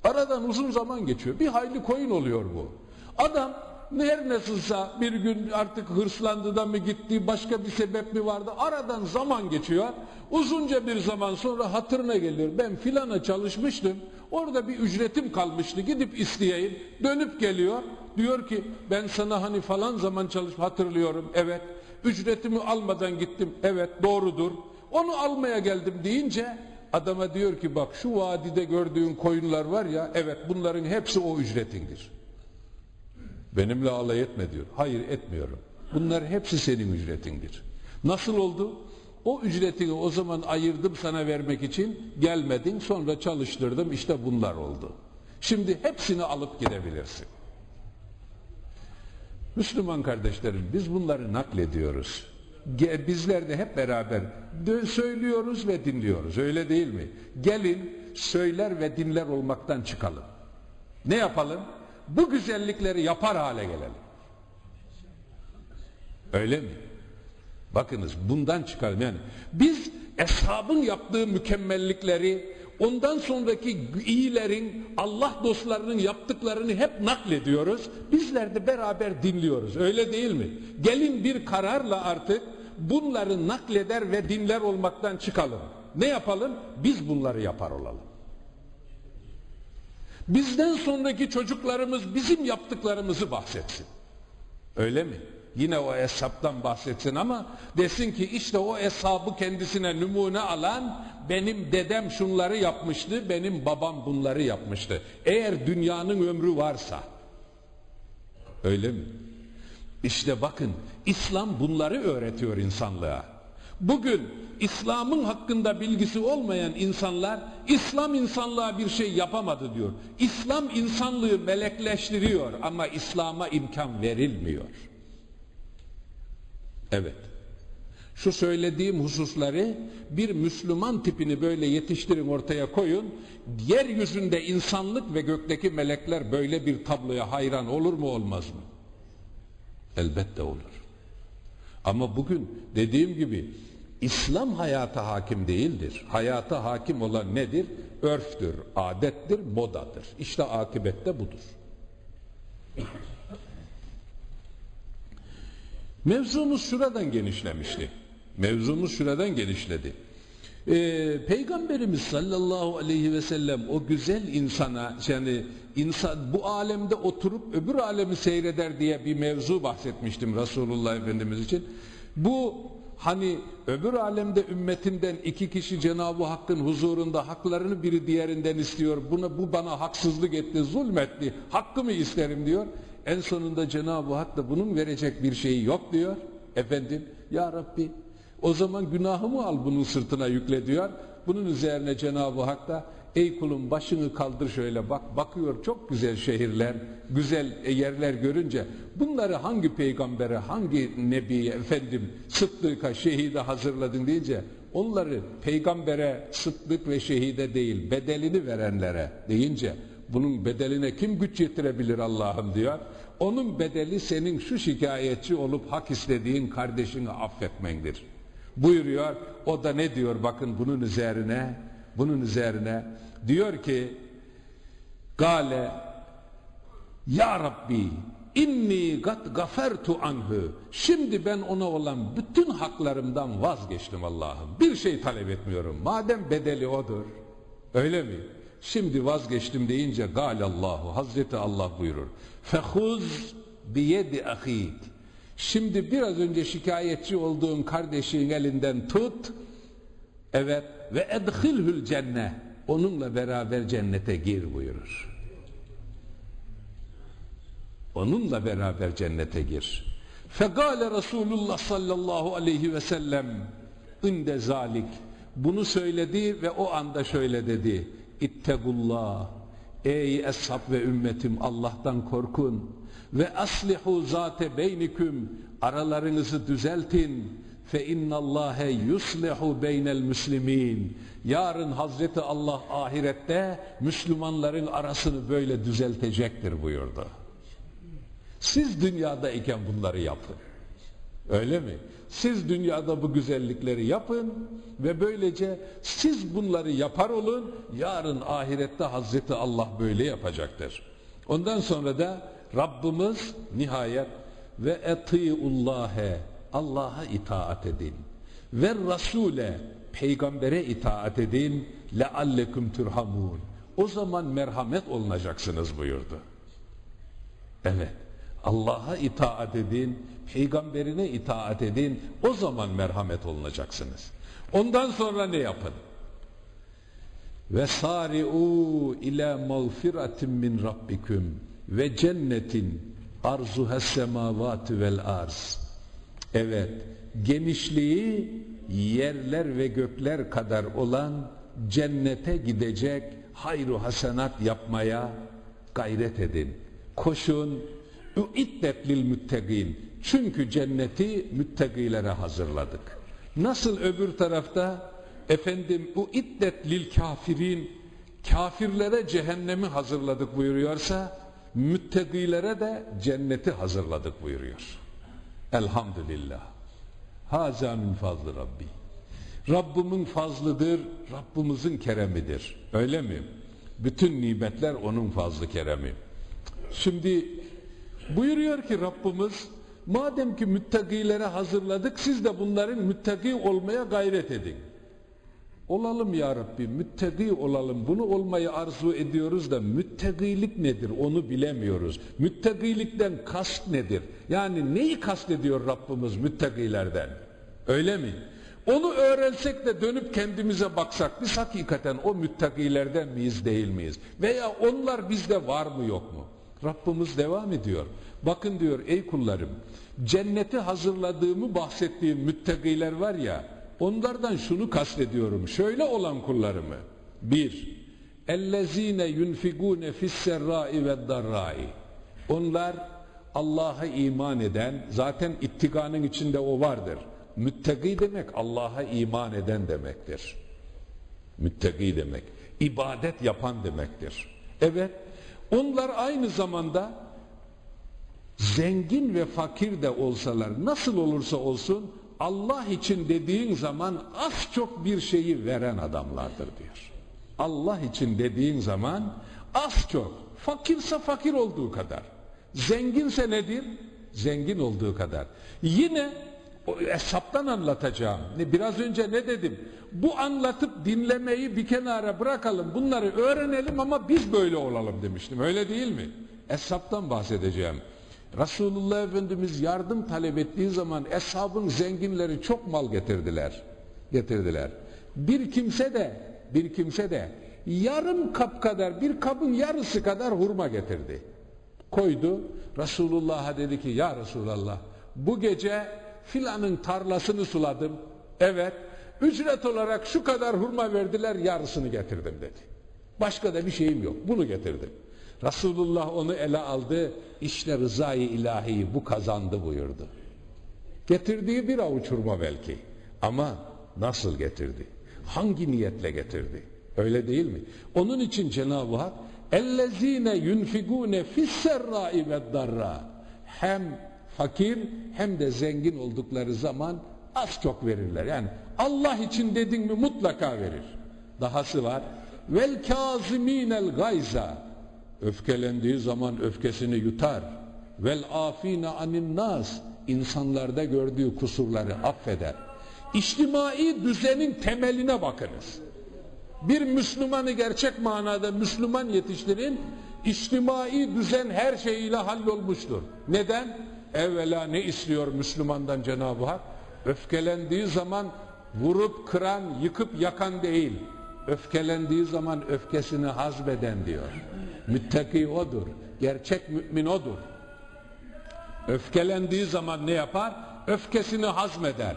Aradan uzun zaman geçiyor. Bir hayli koyun oluyor bu. Adam her nasılsa bir gün artık hırslandı da mı gitti başka bir sebep mi vardı? Aradan zaman geçiyor. Uzunca bir zaman sonra hatırına geliyor ben filana çalışmıştım. Orada bir ücretim kalmıştı. Gidip isteyeyim. Dönüp geliyor. Diyor ki ben sana hani falan zaman çalışıp hatırlıyorum. Evet. Ücretimi almadan gittim. Evet doğrudur. Onu almaya geldim. deyince adama diyor ki bak şu vadide gördüğün koyunlar var ya evet bunların hepsi o ücretindir benimle alay etme diyor. Hayır etmiyorum. Bunlar hepsi senin ücretindir. Nasıl oldu? O ücretini o zaman ayırdım sana vermek için. Gelmedin sonra çalıştırdım. İşte bunlar oldu. Şimdi hepsini alıp gidebilirsin. Müslüman kardeşlerim biz bunları naklediyoruz. Bizler de hep beraber söylüyoruz ve dinliyoruz. Öyle değil mi? Gelin söyler ve dinler olmaktan çıkalım. Ne yapalım? Bu güzellikleri yapar hale gelelim. Öyle mi? Bakınız bundan çıkalım yani. Biz eshabın yaptığı mükemmellikleri ondan sonraki iyilerin, Allah dostlarının yaptıklarını hep naklediyoruz. Bizler de beraber dinliyoruz. Öyle değil mi? Gelin bir kararla artık bunları nakleder ve dinler olmaktan çıkalım. Ne yapalım? Biz bunları yapar olalım. Bizden sonraki çocuklarımız bizim yaptıklarımızı bahsetsin. Öyle mi? Yine o hesaptan bahsetsin ama desin ki işte o hesabı kendisine numune alan benim dedem şunları yapmıştı, benim babam bunları yapmıştı. Eğer dünyanın ömrü varsa öyle mi? İşte bakın İslam bunları öğretiyor insanlığa. Bugün İslam'ın hakkında bilgisi olmayan insanlar İslam insanlığa bir şey yapamadı diyor. İslam insanlığı melekleştiriyor ama İslam'a imkan verilmiyor. Evet. Şu söylediğim hususları bir Müslüman tipini böyle yetiştirin ortaya koyun. Yeryüzünde insanlık ve gökteki melekler böyle bir tabloya hayran olur mu olmaz mı? Elbette olur. Ama bugün dediğim gibi İslam hayata hakim değildir. Hayata hakim olan nedir? Örftür, adettir, modadır. İşte akibette budur. Mevzumuz şuradan genişlemişti. Mevzumuz şuradan genişledi. Ee, Peygamberimiz sallallahu aleyhi ve sellem o güzel insana yani insan bu alemde oturup öbür alemi seyreder diye bir mevzu bahsetmiştim Resulullah Efendimiz için. Bu hani öbür alemde ümmetinden iki kişi Cenab-ı Hakk'ın huzurunda haklarını biri diğerinden istiyor. Buna bu bana haksızlık etti, zulmetti. Hakkımı isterim diyor. En sonunda Cenab-ı Hak da bunun verecek bir şeyi yok diyor. Efendim ya Rabbi o zaman günahımı al bunun sırtına yükle diyor. Bunun üzerine Cenab-ı Hak da ey kulum başını kaldır şöyle bak bakıyor çok güzel şehirler, güzel yerler görünce bunları hangi peygambere, hangi nebiye efendim sıddıka, şehide hazırladın deyince onları peygambere, sıddık ve şehide değil bedelini verenlere deyince bunun bedeline kim güç yetirebilir Allah'ım diyor. Onun bedeli senin şu şikayetçi olup hak istediğin kardeşini affetmendir. Buyuruyor. O da ne diyor bakın bunun üzerine bunun üzerine diyor ki Gale Ya Rabbi inni gat gafertu anhu şimdi ben ona olan bütün haklarımdan vazgeçtim Allah'ım bir şey talep etmiyorum madem bedeli odur öyle mi Şimdi vazgeçtim deyince galallahu Hazreti Allah buyurur. Fehuz biyedi ahik. Şimdi biraz önce şikayetçi olduğun kardeşin elinden tut. Evet ve edhilhül cenne. Onunla beraber cennete gir buyurur. Onunla beraber cennete gir. Fegale Resulullah sallallahu aleyhi ve sellem inde zalik. Bunu söyledi ve o anda şöyle dedi. İttegullah. Ey eshab ve ümmetim Allah'tan korkun. Ve aslihu zate beyniküm. Aralarınızı düzeltin. Fe innallâhe yuslihu beynel müslimin. Yarın Hazreti Allah ahirette Müslümanların arasını böyle düzeltecektir buyurdu. Siz dünyadayken bunları yapın. Öyle mi? Siz dünyada bu güzellikleri yapın ve böylece siz bunları yapar olun. Yarın ahirette Hazreti Allah böyle yapacaktır. Ondan sonra da Rabbimiz nihayet ve etiullâhe Allah'a itaat edin. Ve Rasule peygambere itaat edin. Leallekum turhamun. O zaman merhamet olunacaksınız buyurdu. Evet. Allah'a itaat edin, peygamberine itaat edin, o zaman merhamet olunacaksınız. Ondan sonra ne yapın? Ve sari'u ila mağfiratin min rabbikum ve cennetin arzuha semavati vel arz. Evet, genişliği yerler ve gökler kadar olan cennete gidecek hayru hasenat yapmaya gayret edin. Koşun, Üiddet lil müttegin. Çünkü cenneti müttegilere hazırladık. Nasıl öbür tarafta efendim üiddet lil kafirin kafirlere cehennemi hazırladık buyuruyorsa müttegilere de cenneti hazırladık buyuruyor. Elhamdülillah. Haza min fazlı Rabbi. Rabbimin fazlıdır, Rabbimizin keremidir. Öyle mi? Bütün nimetler onun fazlı keremi. Şimdi Buyuruyor ki Rabbimiz madem ki müttakilere hazırladık siz de bunların müttaki olmaya gayret edin. Olalım ya Rabbi, müttegi olalım. Bunu olmayı arzu ediyoruz da müttegilik nedir onu bilemiyoruz. Müttegilikten kast nedir? Yani neyi kast ediyor Rabbimiz müttegilerden? Öyle mi? Onu öğrensek de dönüp kendimize baksak biz hakikaten o müttakilerden miyiz değil miyiz? Veya onlar bizde var mı yok mu? Rabbimiz devam ediyor. Bakın diyor ey kullarım cenneti hazırladığımı bahsettiğim müttakiler var ya onlardan şunu kastediyorum. Şöyle olan kullarımı. Bir, ellezine yunfigune fisserrai ve darrai. Onlar Allah'a iman eden zaten ittikanın içinde o vardır Müttegi demek Allah'a iman eden demektir. Müttegi demek. ibadet yapan demektir. Evet, onlar aynı zamanda zengin ve fakir de olsalar nasıl olursa olsun Allah için dediğin zaman az çok bir şeyi veren adamlardır diyor. Allah için dediğin zaman az çok fakirse fakir olduğu kadar zenginse nedir? Zengin olduğu kadar. Yine o hesaptan anlatacağım. Biraz önce ne dedim? Bu anlatıp dinlemeyi bir kenara bırakalım. Bunları öğrenelim ama biz böyle olalım demiştim. Öyle değil mi? Hesaptan bahsedeceğim. Resulullah Efendimiz yardım talep ettiği zaman eshabın zenginleri çok mal getirdiler. Getirdiler. Bir kimse de bir kimse de yarım kap kadar bir kabın yarısı kadar hurma getirdi. Koydu. Resulullah'a dedi ki ya Resulallah bu gece filanın tarlasını suladım. Evet. Ücret olarak şu kadar hurma verdiler yarısını getirdim dedi. Başka da bir şeyim yok. Bunu getirdim. Resulullah onu ele aldı. İşte rızayı ilahiyi bu kazandı buyurdu. Getirdiği bir avuç hurma belki. Ama nasıl getirdi? Hangi niyetle getirdi? Öyle değil mi? Onun için Cenab-ı Hak اَلَّذ۪ينَ يُنْفِقُونَ فِي السَّرَّاءِ وَالدَّرَّاءِ Hem fakir hem de zengin oldukları zaman az çok verirler. Yani Allah için dedin mi mutlaka verir. Dahası var. Vel kaziminel gayza. Öfkelendiği zaman öfkesini yutar. Vel afine anin nas. İnsanlarda gördüğü kusurları affeder. İçtimai düzenin temeline bakınız. Bir Müslümanı gerçek manada Müslüman yetiştirin, içtimai düzen her şeyiyle hallolmuştur. Neden? Evvela ne istiyor Müslümandan Cenab-ı Hak? Öfkelendiği zaman vurup kıran, yıkıp yakan değil. Öfkelendiği zaman öfkesini hazbeden diyor. Müttaki odur. Gerçek mümin odur. Öfkelendiği zaman ne yapar? Öfkesini hazmeder.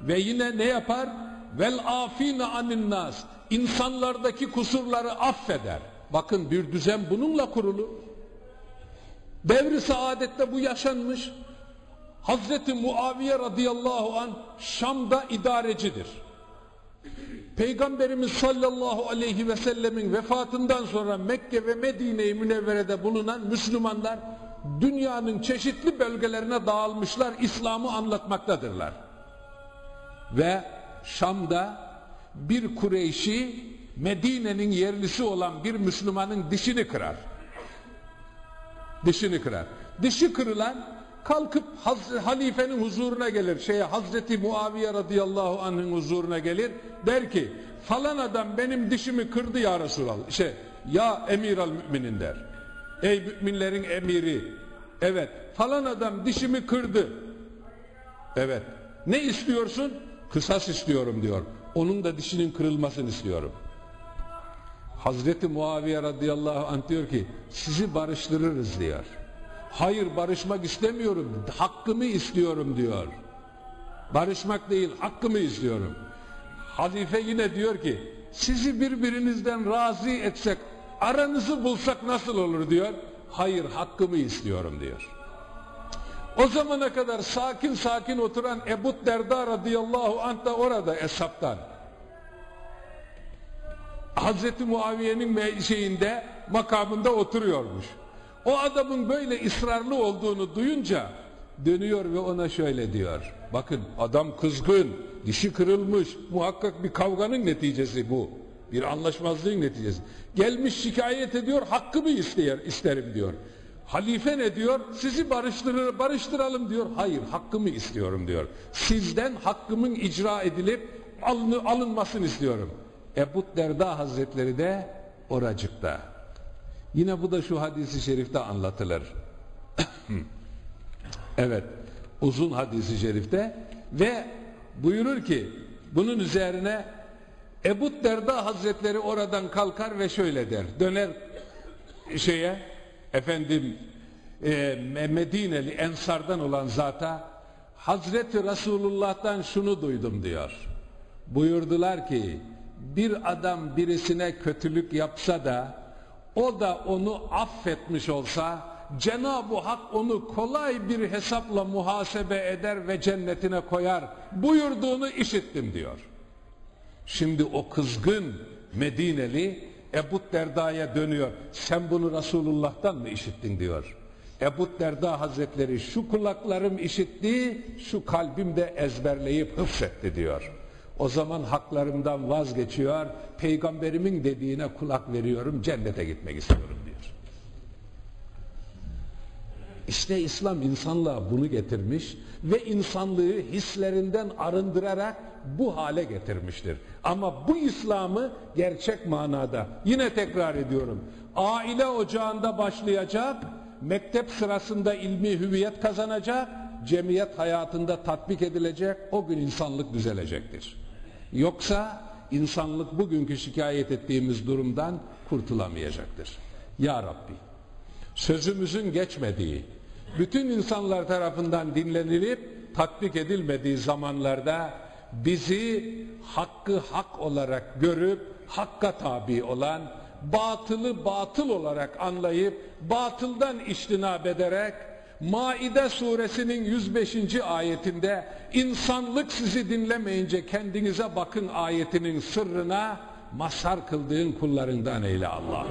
Ve yine ne yapar? Vel afine anin. İnsanlardaki kusurları affeder. Bakın bir düzen bununla kurulu. Devri saadette bu yaşanmış. Hazreti Muaviye radıyallahu an Şam'da idarecidir. Peygamberimiz sallallahu aleyhi ve sellemin vefatından sonra Mekke ve Medine-i Münevvere'de bulunan Müslümanlar dünyanın çeşitli bölgelerine dağılmışlar, İslam'ı anlatmaktadırlar. Ve Şam'da bir Kureyşi Medine'nin yerlisi olan bir Müslümanın dişini kırar dişini kırar. Dişi kırılan kalkıp Haz halifenin huzuruna gelir. Şeye Hazreti Muaviye radıyallahu anh'ın huzuruna gelir. Der ki falan adam benim dişimi kırdı ya Resulallah. Şey ya emir al müminin der. Ey müminlerin emiri. Evet falan adam dişimi kırdı. Evet. Ne istiyorsun? Kısas istiyorum diyor. Onun da dişinin kırılmasını istiyorum. Hazreti Muaviye radıyallahu anh diyor ki sizi barıştırırız diyor. Hayır barışmak istemiyorum hakkımı istiyorum diyor. Barışmak değil hakkımı istiyorum. Halife yine diyor ki sizi birbirinizden razı etsek aranızı bulsak nasıl olur diyor. Hayır hakkımı istiyorum diyor. O zamana kadar sakin sakin oturan Ebu Derda radıyallahu anh da orada esaptan. Hazreti Muaviye'nin şeyinde makamında oturuyormuş. O adamın böyle ısrarlı olduğunu duyunca dönüyor ve ona şöyle diyor. Bakın adam kızgın, dişi kırılmış. Muhakkak bir kavganın neticesi bu. Bir anlaşmazlığın neticesi. Gelmiş şikayet ediyor, hakkımı ister, isterim diyor. Halife ne diyor? Sizi barıştırır, barıştıralım diyor. Hayır, hakkımı istiyorum diyor. Sizden hakkımın icra edilip alını, alınmasını istiyorum. Ebu Derda Hazretleri de oracıkta. Yine bu da şu hadisi şerifte anlatılır. *coughs* evet, uzun hadisi şerifte ve buyurur ki bunun üzerine Ebu Derda Hazretleri oradan kalkar ve şöyle der. Döner şeye efendim e, Medineli Ensardan olan zata Hazreti Resulullah'tan şunu duydum diyor. Buyurdular ki bir adam birisine kötülük yapsa da o da onu affetmiş olsa Cenab-ı Hak onu kolay bir hesapla muhasebe eder ve cennetine koyar buyurduğunu işittim diyor. Şimdi o kızgın Medineli Ebu Derda'ya dönüyor. Sen bunu Resulullah'tan mı işittin diyor. Ebu Derda Hazretleri şu kulaklarım işitti, şu kalbim de ezberleyip hıfzetti diyor. O zaman haklarımdan vazgeçiyor, peygamberimin dediğine kulak veriyorum, cennete gitmek istiyorum diyor. İşte İslam insanlığa bunu getirmiş ve insanlığı hislerinden arındırarak bu hale getirmiştir. Ama bu İslam'ı gerçek manada yine tekrar ediyorum. Aile ocağında başlayacak, mektep sırasında ilmi hüviyet kazanacak, cemiyet hayatında tatbik edilecek, o gün insanlık düzelecektir. Yoksa insanlık bugünkü şikayet ettiğimiz durumdan kurtulamayacaktır. Ya Rabbi, sözümüzün geçmediği, bütün insanlar tarafından dinlenilip tatbik edilmediği zamanlarda bizi hakkı hak olarak görüp hakka tabi olan, batılı batıl olarak anlayıp batıldan iştinab ederek Maide suresinin 105. ayetinde insanlık sizi dinlemeyince kendinize bakın ayetinin sırrına mazhar kıldığın kullarından eyle Allah.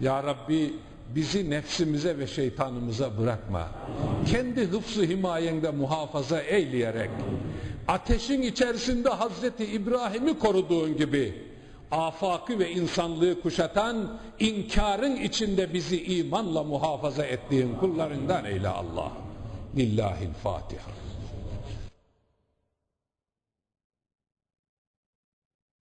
Ya Rabbi bizi nefsimize ve şeytanımıza bırakma. Kendi hıfzı himayende muhafaza eyleyerek ateşin içerisinde Hazreti İbrahim'i koruduğun gibi afakı ve insanlığı kuşatan inkarın içinde bizi imanla muhafaza ettiğin kullarından eyle Allah. Lillahil Fatiha.